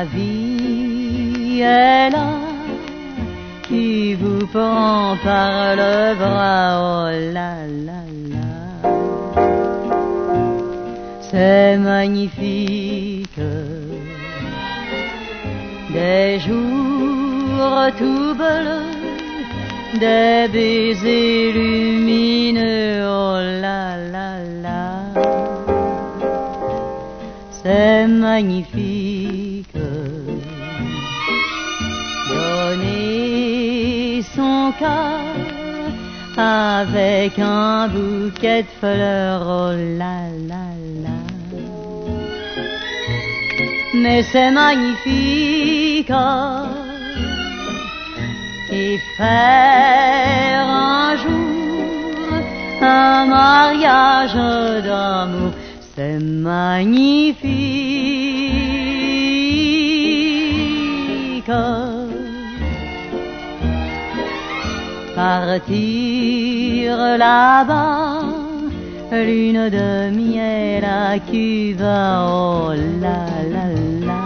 la vie est là qui vous prend par le bras. Oh là là là, c'est magnifique. Des jours tout bleus, des baisers lumineux. Oh là là là, c'est magnifique. Avec un bouquet de fleurs, oh la la la. Mais c'est magnifique et faire un jour un mariage d'amour, c'est magnifique. Partir là-bas, lune de miel à Cuba, oh la la la.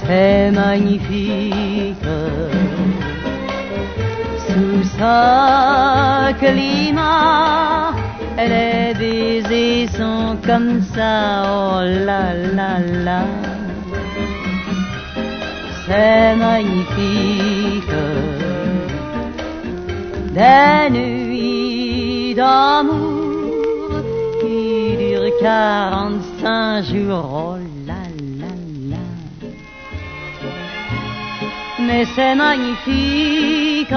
C'est magnifique sous ce climat. Les baisers sont comme ça, oh la la la. C'est magnifique des nuits d'amour qui durent quarante-cinq jours, oh la la. Mais c'est magnifique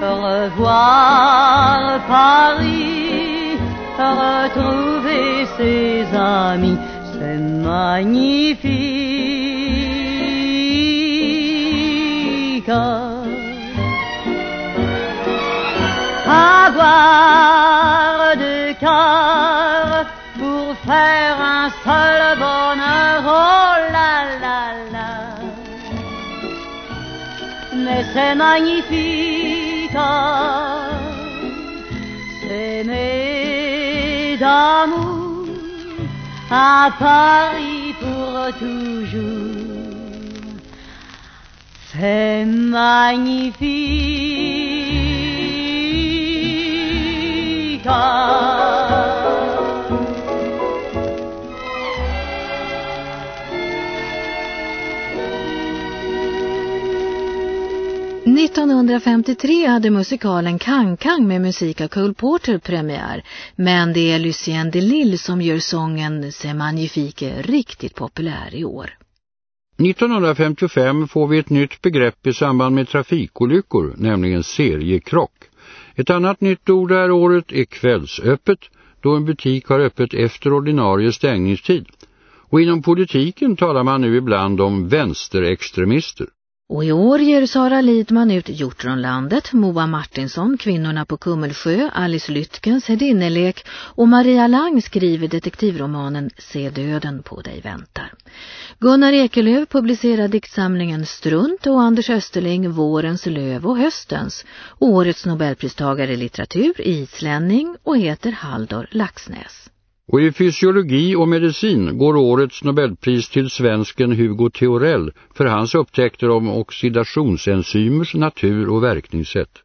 revoir Paris, retrouver ses amis, c'est magnifique. Faire un seul bonheur, oh la la la. Mais c'est magnifique, s'aimer d'amour à Paris pour toujours. C'est magnifique. 1953 hade musikalen Kang Kang med musik av Cole Porter premiär, men det är Lucien DeLille som gör sången C'est Magnifique riktigt populär i år. 1955 får vi ett nytt begrepp i samband med trafikolyckor, nämligen seriekrock. Ett annat nytt ord det här året är kvällsöppet, då en butik har öppet efter ordinarie stängningstid. Och inom politiken talar man nu ibland om vänsterextremister. Och i år ger Sara Lidman ut Hjortronlandet, Moa Martinsson, Kvinnorna på Kummelsjö, Alice Lytkens Hedinnelek och Maria Lang skriver detektivromanen Se döden på dig väntar. Gunnar Ekelöv publicerar diktsamlingen Strunt och Anders Österling Vårens löv och höstens. Årets Nobelpristagare i litteratur, islänning och heter Haldor Laxnäs. Och i fysiologi och medicin går årets Nobelpris till svensken Hugo Theorell för hans upptäckter om oxidationsenzymers natur och verkningssätt.